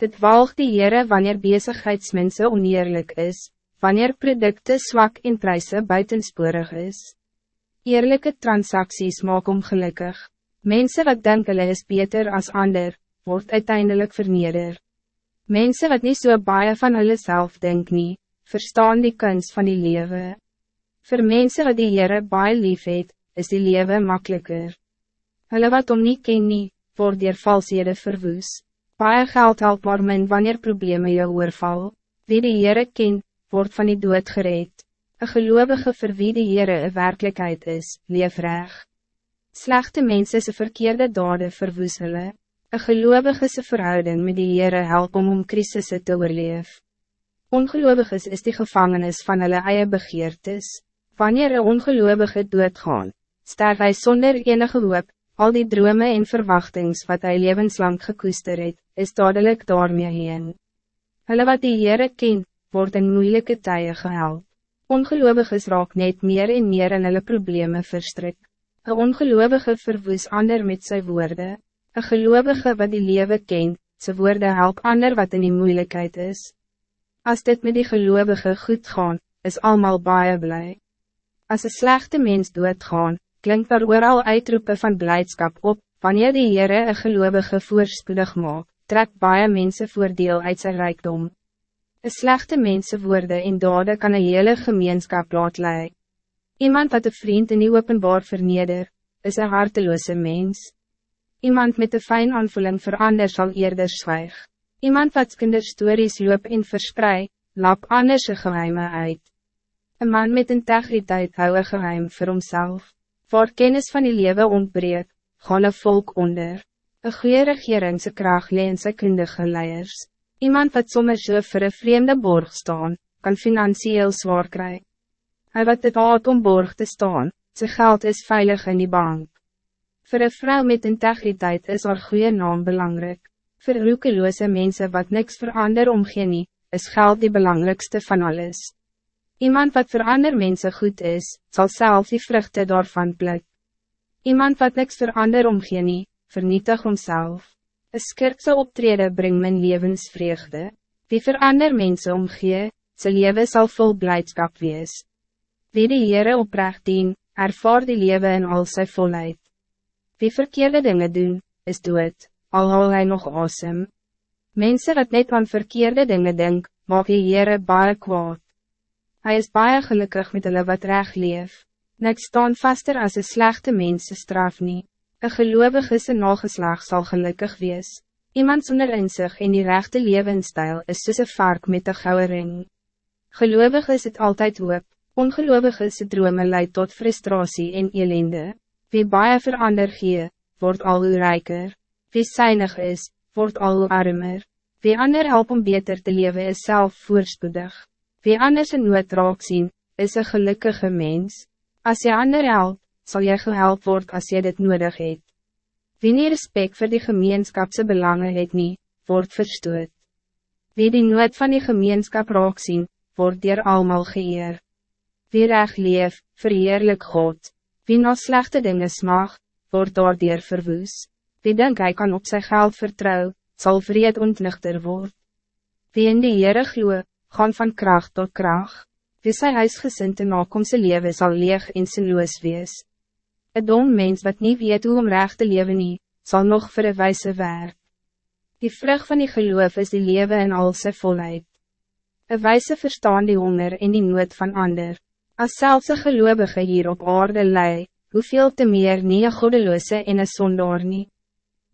Dit walgt die Heere wanneer bezigheidsmense oneerlijk is, wanneer producten zwak in prijzen buitensporig is. Eerlijke transacties maak om gelukkig. Mensen wat denken hulle is beter als ander, wordt uiteindelijk verneder. Mensen wat niet zo so baie van hulle self denk nie, verstaan die kunst van die leven. Voor mensen wat die Heere baie lief het, is die leven makkelijker. Hulle wat om nie ken nie, word dier valshede verwoes. Baie geld help maar min wanneer problemen jou oorval. Wie die Heere ken, word van die dood gereed. Een gelovige vir wie die Heere een werkelijkheid is, leef reg. Slechte mensen se verkeerde dade verwoes hulle. Een gelovige se verhouding met die Heere help om om crisisse te oorleef. Ongeloviges is die gevangenis van hulle eie begeertes. Wanneer een ongelovige doodgaan, sterf hy sonder enige hoop, al die dromen en verwachtings wat hij levenslang gekoester het, is dadelijk daarmee heen. Hulle wat die Heere ken, word in moeilike tye gehelp. Ongeloviges raak net meer en meer in hulle probleme verstrik. Een ongelovige verwoes ander met zijn woorden. Een gelovige wat die lewe ken, zijn woorden help ander wat in die moeilijkheid is. Als dit met die gelovige goed gaan, is allemaal baie blij. Als een slechte mens doodgaan, klinkt daar al uitroepen van blijdschap op, wanneer die Heere een gelovige voorspoedig maak, trek baie mense voordeel uit zijn rijkdom. Een slechte mensen worden in dode kan een hele gemeenschap laat lei. Iemand wat een vriend in die openbaar verneder, is een harteloze mens. Iemand met een fijn aanvoeling verander zal eerder zwijg. Iemand wat kinderstories loop en versprei, lap anders geheime uit. Een man met integriteit hou een geheim voor homself. Voor kennis van die lewe ontbreek, gaan een volk onder. Een goede regeringse kracht leen sy kundige leiers. Iemand wat sommer so vir een vreemde borg staan, kan financieel zwaar kry. Hij wat het haat om borg te staan, zijn geld is veilig in die bank. Voor een vrouw met integriteit is haar goede naam belangrijk. Voor roekeloze mensen wat niks verander omgee nie, is geld die belangrijkste van alles. Iemand wat voor ander mensen goed is, zal zelf die vruchten daarvan pluk. Iemand wat niks voor ander omgee nie, vernietig homself. Een skirkse optreden brengt mijn levensvreugde. Wie voor ander mensen omgee, zijn leven zal vol blijdschap wees. Wie die Heere oprecht dien, ervaar die leven in al zijn volheid. Wie verkeerde dingen doen, is dood, al hou hy nog awesome. Mensen wat net aan verkeerde dingen denk, maak die Heere baie kwaad. Hij is baie gelukkig met hulle wat reg leef. Niks staan vaster als een slechte mens straf nie. Een gelovige sy nageslag zal gelukkig wees. Iemand zonder inzicht in die rechte levensstijl is een vark met een gouden ring. Gelovig is het altijd hoop, ongelovig is het drome leidt tot frustratie en elende. Wie baie verander gee, wordt al hoe rijker. Wie zuinig is, wordt al hoe armer. Wie ander help om beter te leven is zelf voorspoedig. Wie anders een nood raak sien, is een gelukkige mens. Als je ander helpt, zal je gehelp worden als je dit nodig hebt. Wie nie respect voor die gemeenskapse belangen het nie, word verstoot. Wie die nood van die gemeenskap raak sien, word dier almal geëer. Wie reg leef, verheerlijk God. Wie na slechte dingen smag, word daardier verwoes. Wie denk hij kan op zijn geld vertrouw, zal vreed ontnuchter word. Wie in die Heere gloe, gaan van kracht tot kracht. Wie sy huisgesinte nakomse leven zal leeg en sinloos wees. Een dom mens wat niet weet hoe om recht te leven nie, sal nog vir een wijze werk. Die vrucht van die geloof is die leven in al sy volheid. Een wijze verstaan die honger en die nood van ander. Als zelfs een gelovige hier op aarde lei, hoeveel te meer nie een godeloose en een sondaar nie.